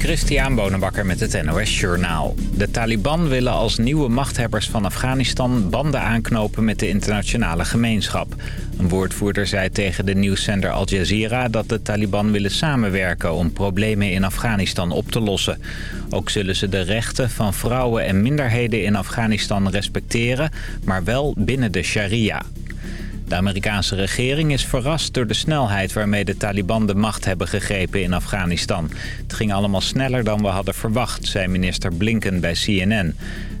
Christian Bonenbakker met het NOS Journaal. De Taliban willen als nieuwe machthebbers van Afghanistan banden aanknopen met de internationale gemeenschap. Een woordvoerder zei tegen de nieuwszender Al Jazeera dat de Taliban willen samenwerken om problemen in Afghanistan op te lossen. Ook zullen ze de rechten van vrouwen en minderheden in Afghanistan respecteren, maar wel binnen de sharia. De Amerikaanse regering is verrast door de snelheid waarmee de Taliban de macht hebben gegrepen in Afghanistan. Het ging allemaal sneller dan we hadden verwacht, zei minister Blinken bij CNN.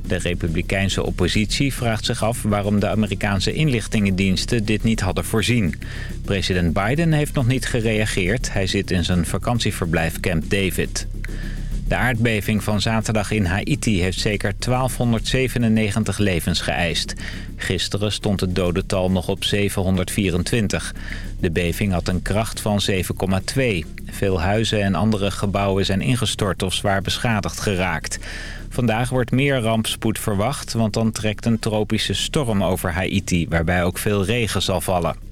De republikeinse oppositie vraagt zich af waarom de Amerikaanse inlichtingendiensten dit niet hadden voorzien. President Biden heeft nog niet gereageerd. Hij zit in zijn vakantieverblijf Camp David. De aardbeving van zaterdag in Haiti heeft zeker 1297 levens geëist. Gisteren stond het dodental nog op 724. De beving had een kracht van 7,2. Veel huizen en andere gebouwen zijn ingestort of zwaar beschadigd geraakt. Vandaag wordt meer rampspoed verwacht, want dan trekt een tropische storm over Haiti... waarbij ook veel regen zal vallen.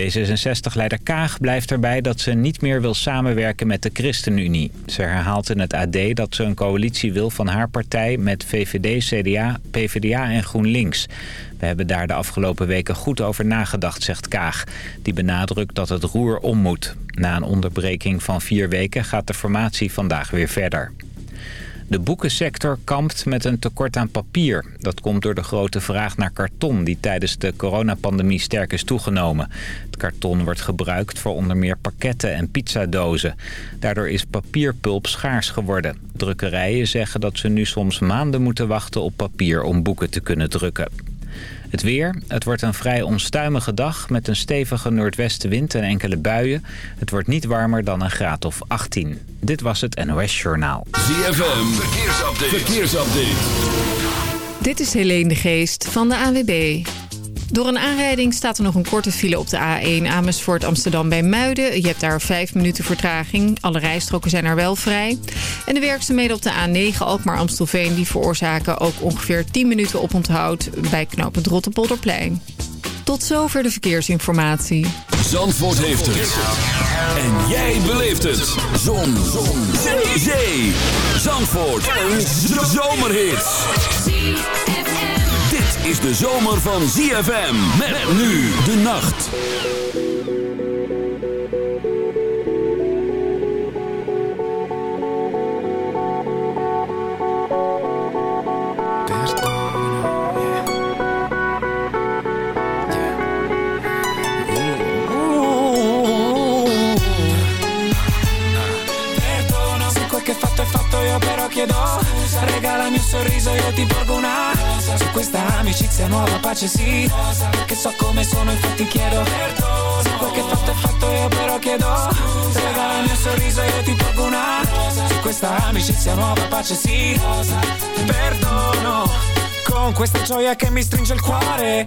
D66-leider Kaag blijft erbij dat ze niet meer wil samenwerken met de ChristenUnie. Ze herhaalt in het AD dat ze een coalitie wil van haar partij met VVD, CDA, PvdA en GroenLinks. We hebben daar de afgelopen weken goed over nagedacht, zegt Kaag. Die benadrukt dat het roer om moet. Na een onderbreking van vier weken gaat de formatie vandaag weer verder. De boekensector kampt met een tekort aan papier. Dat komt door de grote vraag naar karton die tijdens de coronapandemie sterk is toegenomen. Het karton wordt gebruikt voor onder meer pakketten en pizzadozen. Daardoor is papierpulp schaars geworden. Drukkerijen zeggen dat ze nu soms maanden moeten wachten op papier om boeken te kunnen drukken. Het weer. Het wordt een vrij onstuimige dag met een stevige noordwestenwind en enkele buien. Het wordt niet warmer dan een graad of 18. Dit was het NOS Journaal. ZFM. Verkeersupdate. Verkeersupdate. Dit is Helene de Geest van de AWB. Door een aanrijding staat er nog een korte file op de A1 Amersfoort Amsterdam bij Muiden. Je hebt daar vijf minuten vertraging. Alle rijstroken zijn er wel vrij. En de werkzaamheden op de A9 Alkmaar Amstelveen... die veroorzaken ook ongeveer 10 minuten oponthoud bij knooppunt Rotterpolderplein. Tot zover de verkeersinformatie. Zandvoort heeft het. En jij beleeft het. Zon. Zon. Zee. Zandvoort. Een zomerhit is de zomer van ZFM. Met nu de nacht. Fatto è fatto io però chiedo Scusa Regalami un sorriso io ti porgo una Su questa amicizia nuova pace sì. Perché so come sono infatti chiedo Perdono. Se quel che fatto è fatto io però chiedo Scusa. Regalami un sorriso io ti porgo una Rosa. Su questa amicizia nuova pace sì. Perdono Con questa gioia che mi stringe il cuore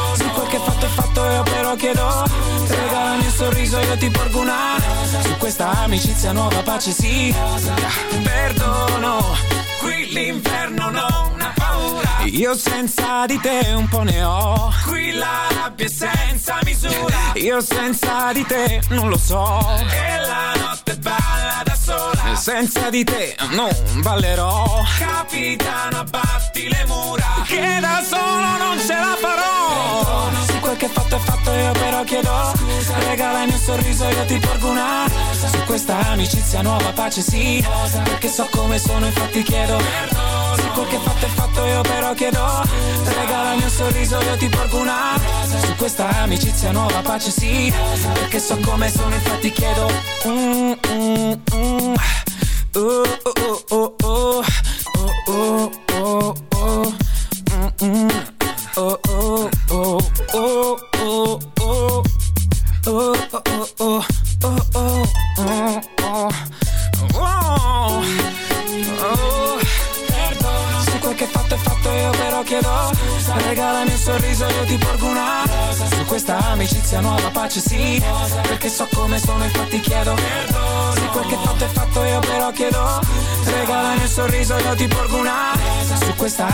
Quel che fatto è fatto io però chiedo regala il mio sorriso io ti porgo una. Su questa amicizia nuova pace sì. Perdono Qui l'inferno non ha paura. Io senza di te un po' ne ho. Qui la rabbia senza senza misura. Io senza di te non lo so. E la notte balla da sola. Senza di te non ballerò. Capitano abbatti le mura. Che da solo non ce la farò. Perdona, Su quel che fatto è fatto io però chiedo. Scusa. Regala il mio sorriso io ti porgo una Rosa. Su questa amicizia nuova pace sì. Rosa. Perché so come sono infatti chiedo Perdona quel che fatto è fatto io però chiedo. Regala il mio sorriso io ti porgo una rosa questa amicizia nuova pace sì Perché so come sono infatti chiedo mm, mm, mm. Uh, uh, uh, uh.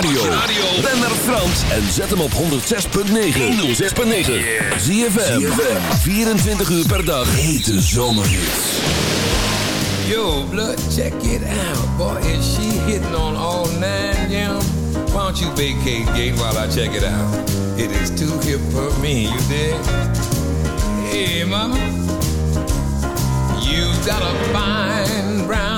radio. Ben naar Frans en zet hem op 106.9. 106.9. Zie 24 uur per dag. Hete zomerhits. Yo, blood, check it out. Boy, is she hitting on all nine, yeah. Why don't you vacate gate while I check it out? It is too hip for me, you dig? Hey, mama. You've got a fine brown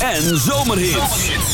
En zomerhits.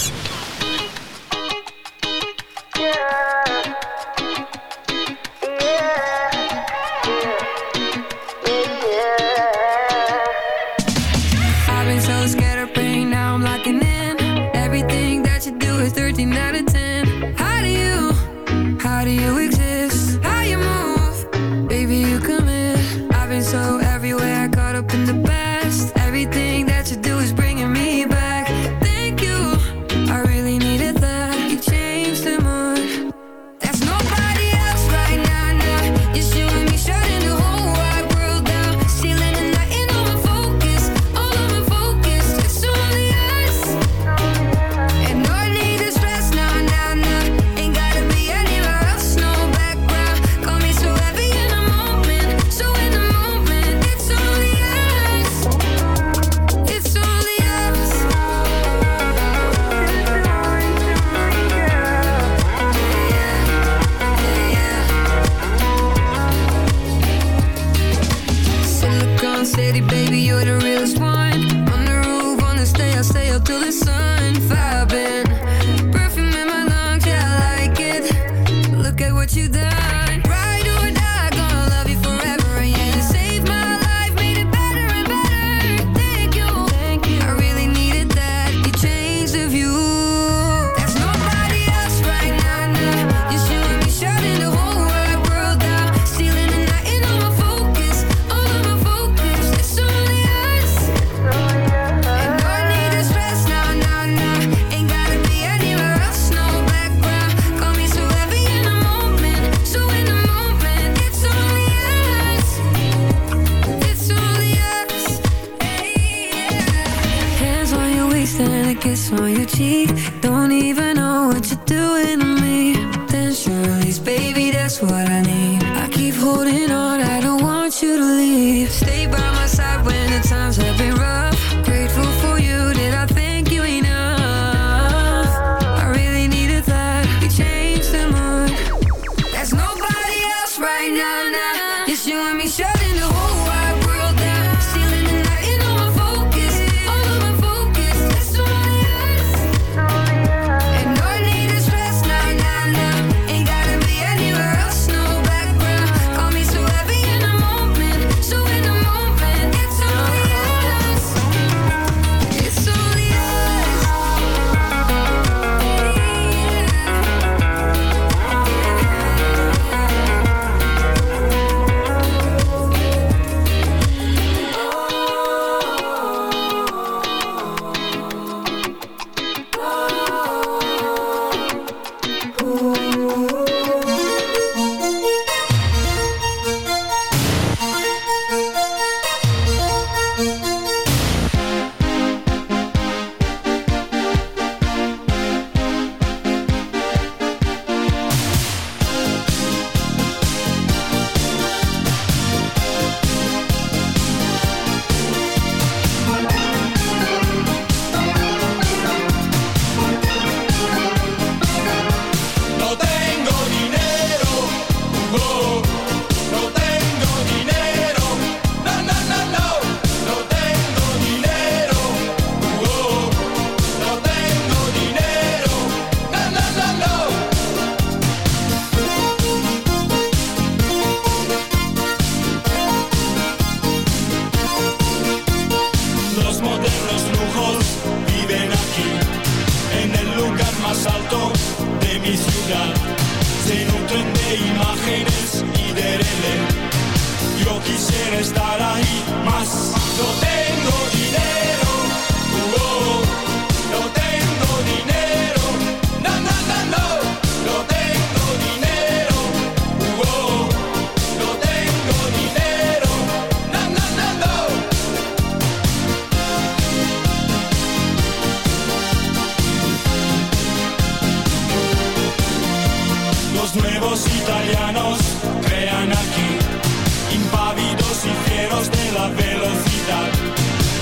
quisiera estar ahí más. No tengo dinero.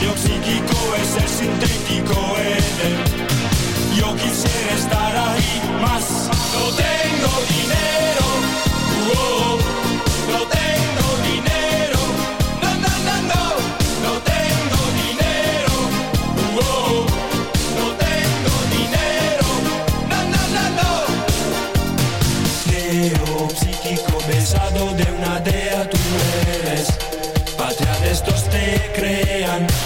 Yo psíquico es el sintético en. Yo quisiera estar ahí más. No te done.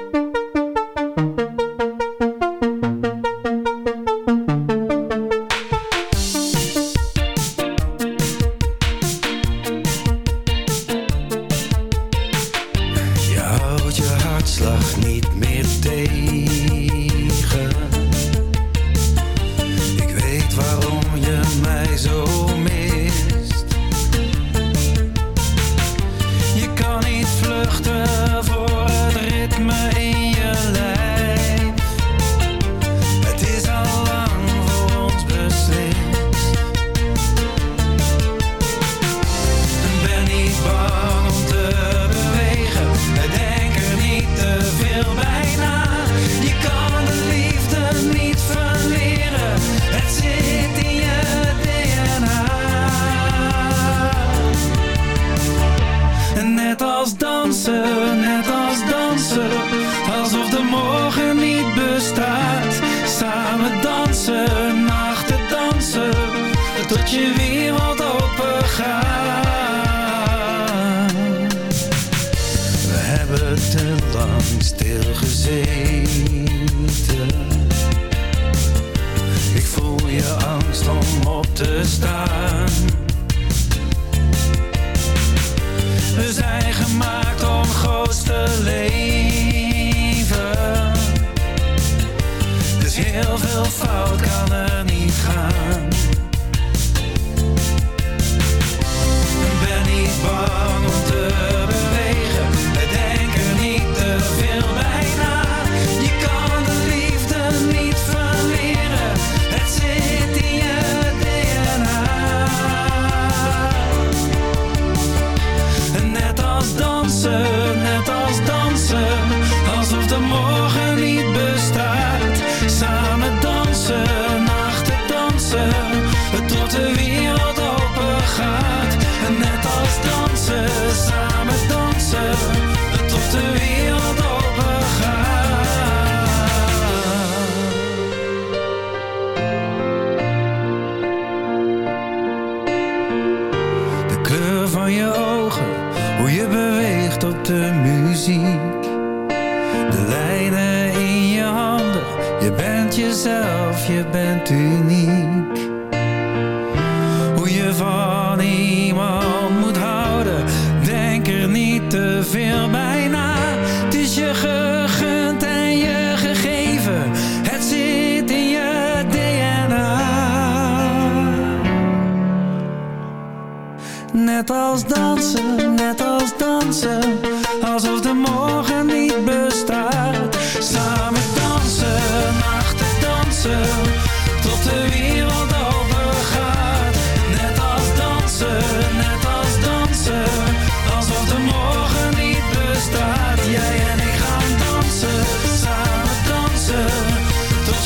gemaakt om groot te leven. Dus heel veel fout kan er niet gaan.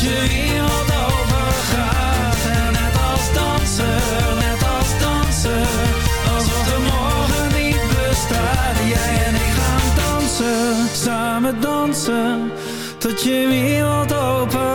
Je wereld overgaat. En net als dansen, net als dansen. Alsof de morgen niet bestaat. Jij en ik gaan dansen, samen dansen. Tot je wereld open.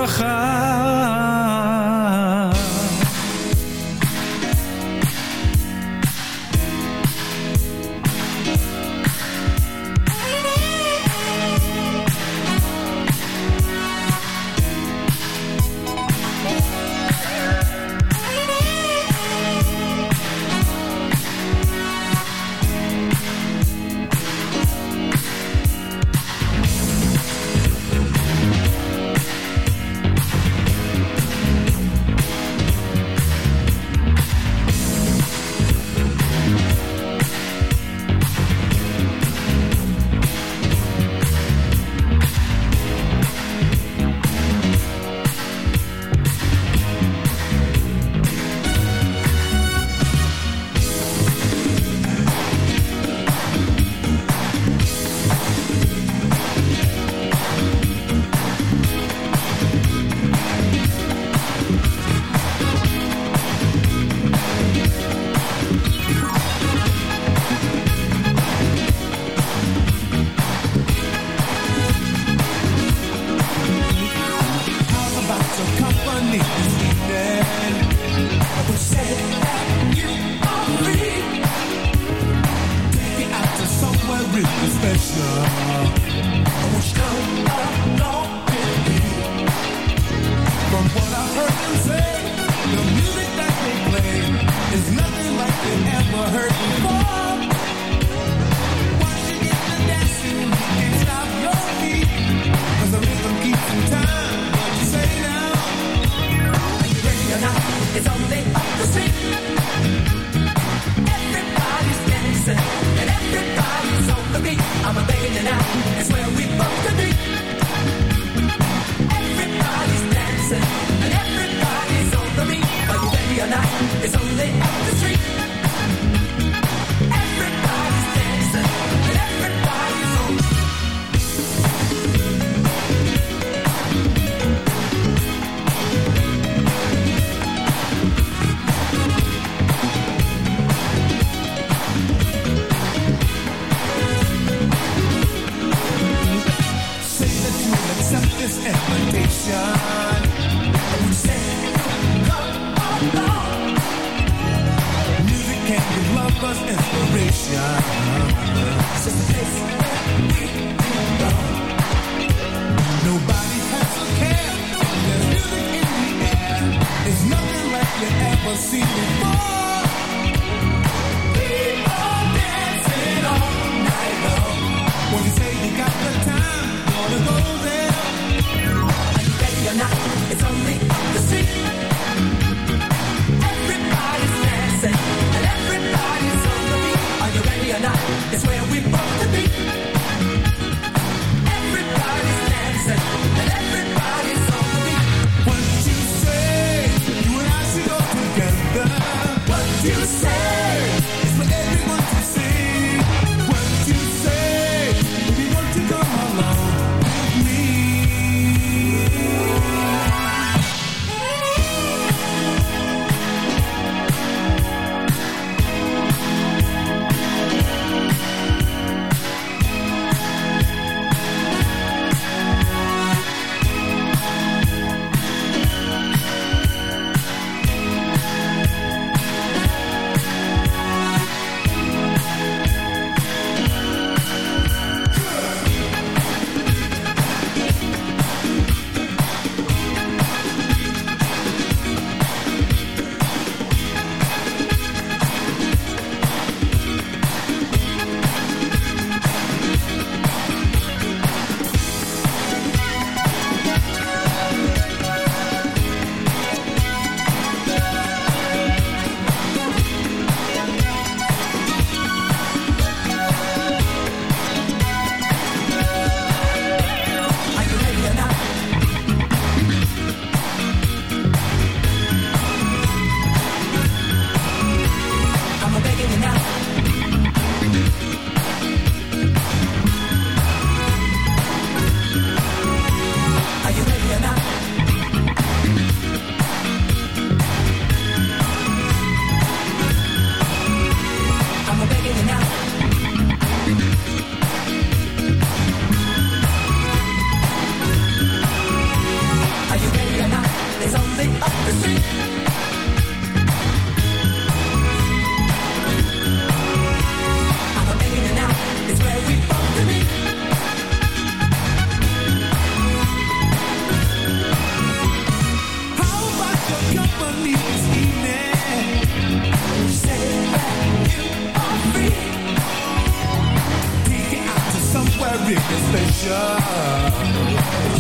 Really special.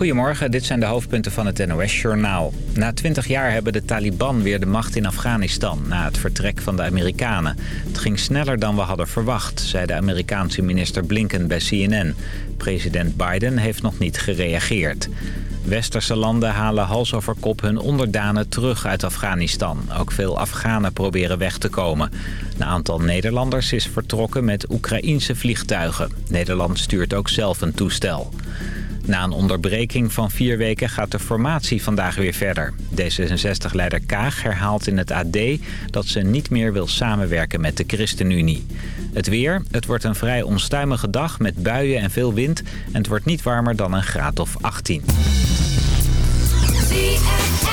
Goedemorgen, dit zijn de hoofdpunten van het NOS-journaal. Na 20 jaar hebben de Taliban weer de macht in Afghanistan... na het vertrek van de Amerikanen. Het ging sneller dan we hadden verwacht, zei de Amerikaanse minister Blinken bij CNN. President Biden heeft nog niet gereageerd. Westerse landen halen hals over kop hun onderdanen terug uit Afghanistan. Ook veel Afghanen proberen weg te komen. Een aantal Nederlanders is vertrokken met Oekraïense vliegtuigen. Nederland stuurt ook zelf een toestel. Na een onderbreking van vier weken gaat de formatie vandaag weer verder. D66-leider Kaag herhaalt in het AD dat ze niet meer wil samenwerken met de ChristenUnie. Het weer, het wordt een vrij onstuimige dag met buien en veel wind... en het wordt niet warmer dan een graad of 18. If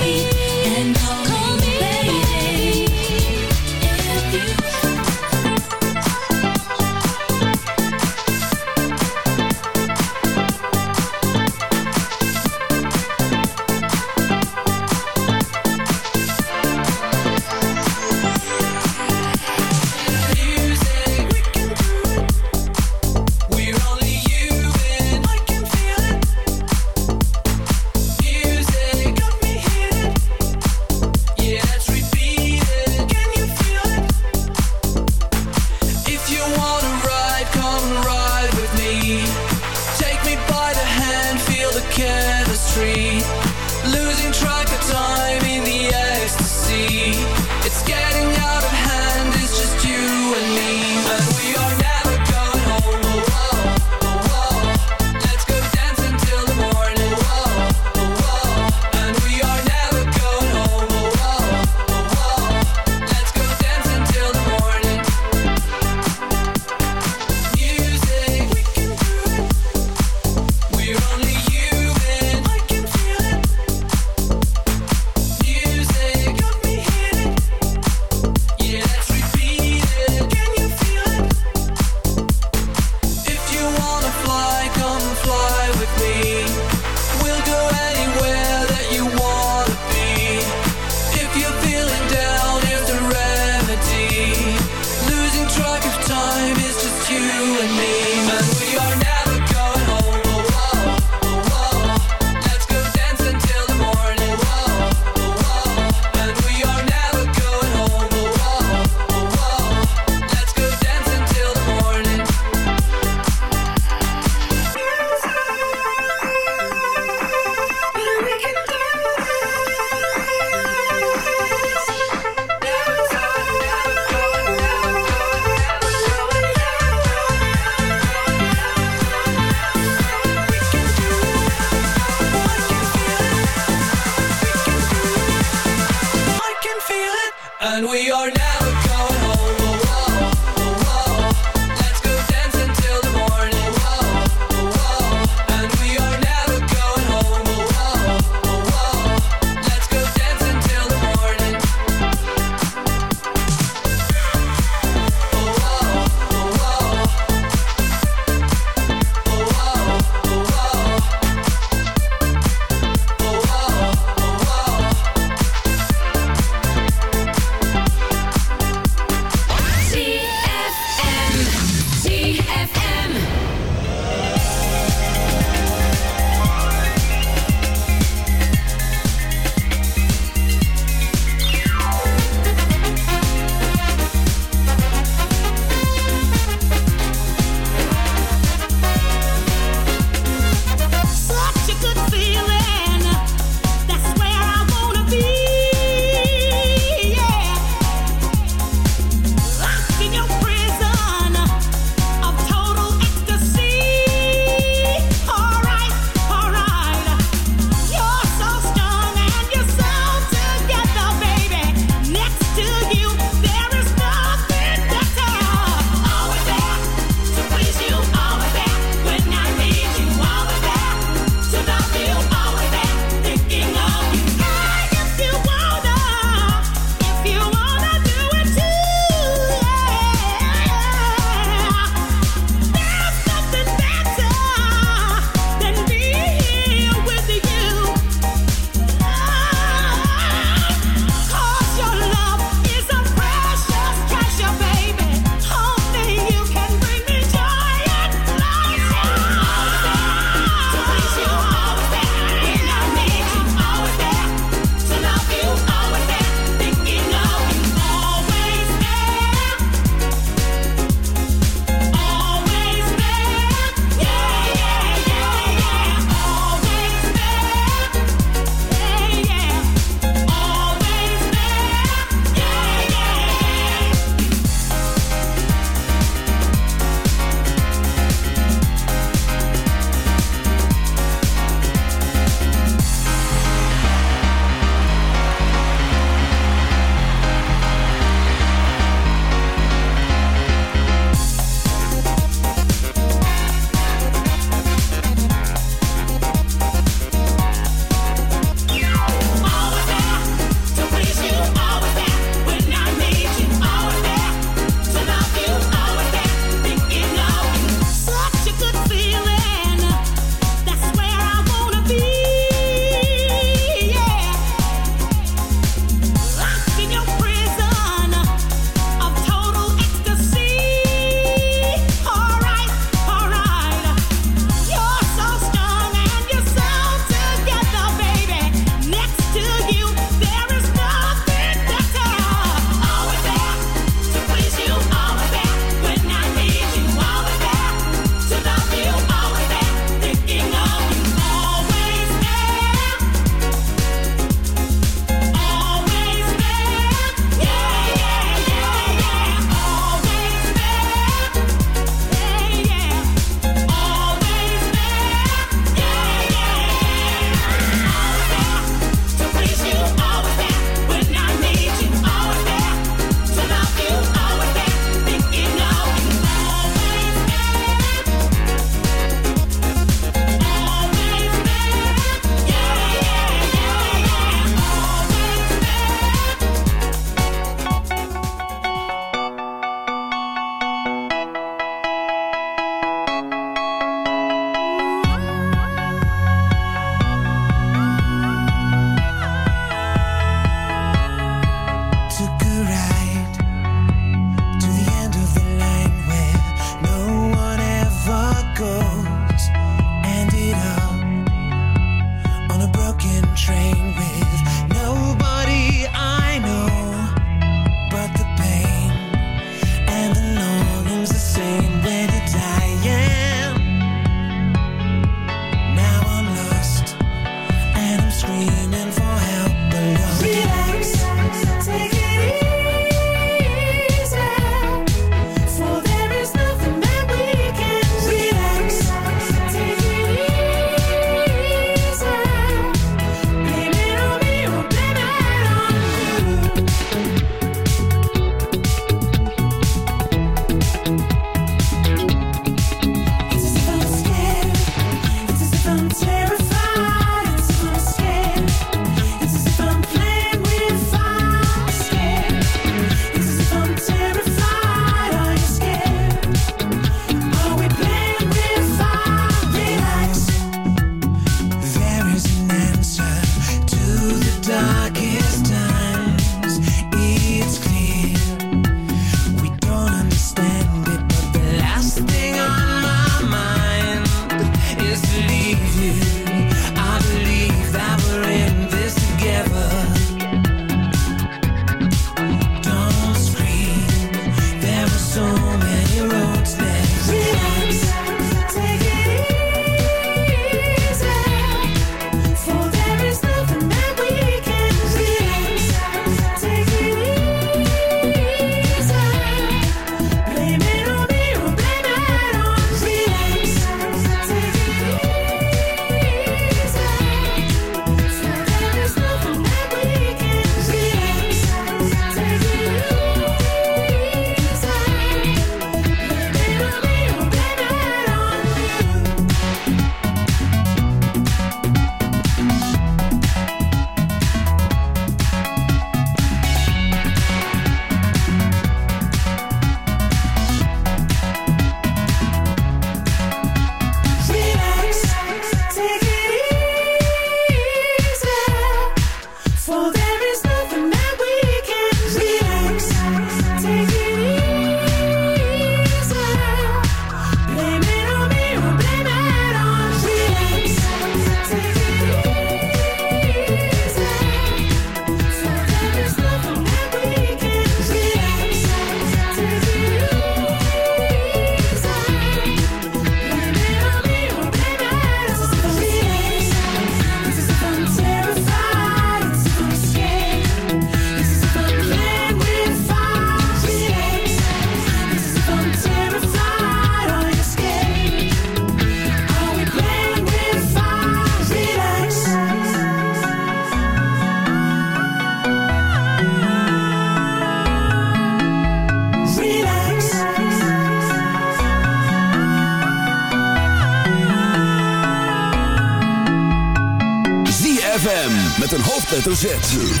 Z.